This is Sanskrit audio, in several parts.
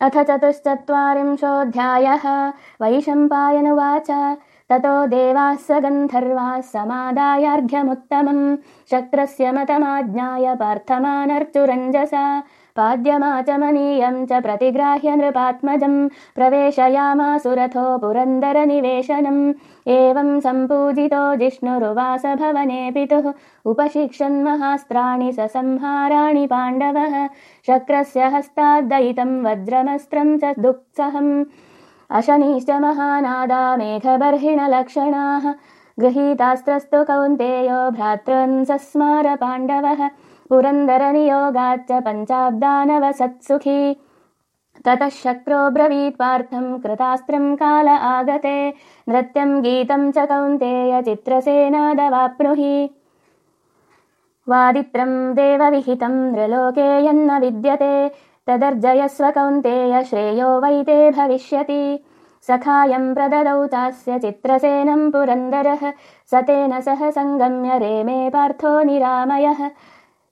अथ चतुश्चत्वारिंशोऽध्यायः। वैशम्पायनुवाच ततो देवाः स गन्धर्वाः समादायार्घ्यमुत्तमम् शक्रस्य मतमाज्ञाय पार्थमानर्चुरञ्जसा पाद्यमाचमनीयम् च प्रतिग्राह्य नृपात्मजम्। प्रवेशयामासुरथो पुरन्दरनिवेशनम्। एवम् सम्पूजितो जिष्णुरुवास भवने पितुः उपशिक्षन्महास्त्राणि ससंहाराणि पाण्डवः। शक्रस्य हस्ताद्दयितम् वज्रमस्त्रम् च दुःसहम् अशनीश्च महानादा मेघबर्हिणलक्षणाः गृहीतास्त्रस्तु कौन्तेयो भ्रातृन् सस्मार पाण्डवः। पुरन्दरनियोगाच्च पञ्चाब्दानवसत्सुखी। ततः शक्रो ब्रवीत् पार्थम् कृतास्त्रम् काल आगते। नृत्यम् गीतम् च कौन्तेय चित्रसेनादवाप्नुहि। वादित्रम् देवविहितम् नृलोके यन्न विद्यते तदर्जयस्व कौन्तेय श्रेयो वैते भविष्यति। सखायम् प्रददौ चास्य चित्रसेनम् पुरन्दरः। स तेन सह सङ्गम्य रेमे पार्थो निरामयः।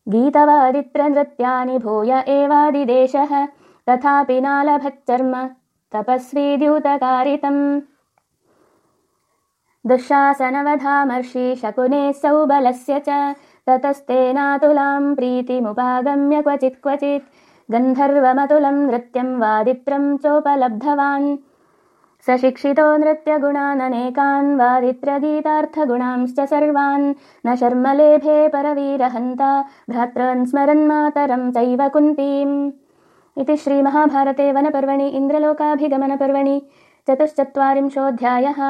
गीतवादित्रनृत्यानि भूय एवादिदेशः। तथापि नालभच्चर्म तपस्वी द्यूतकारितम् दुःशासनवधामर्षि शकुने सौबलस्य च। ततस्तेनातुलाम् प्रीतिमुपागम्य क्वचित् क्वचित् गन्धर्वमतुलम् नृत्यम् वादित्रम् चोपलब्धवान्। स शिक्षितो नृत्यगुणाननेकान् वादित्रगीतार्थगुणांश्च सर्वान्। न शर्मलेभे परवीरहन्ता भ्रातॄन् स्मरन्मातरम् चैव कुन्तीम्। इति श्रीमहाभारते वनपर्वणि इन्द्रलोकाभिगमनपर्वणि चतुश्चत्वारिंशोऽध्यायः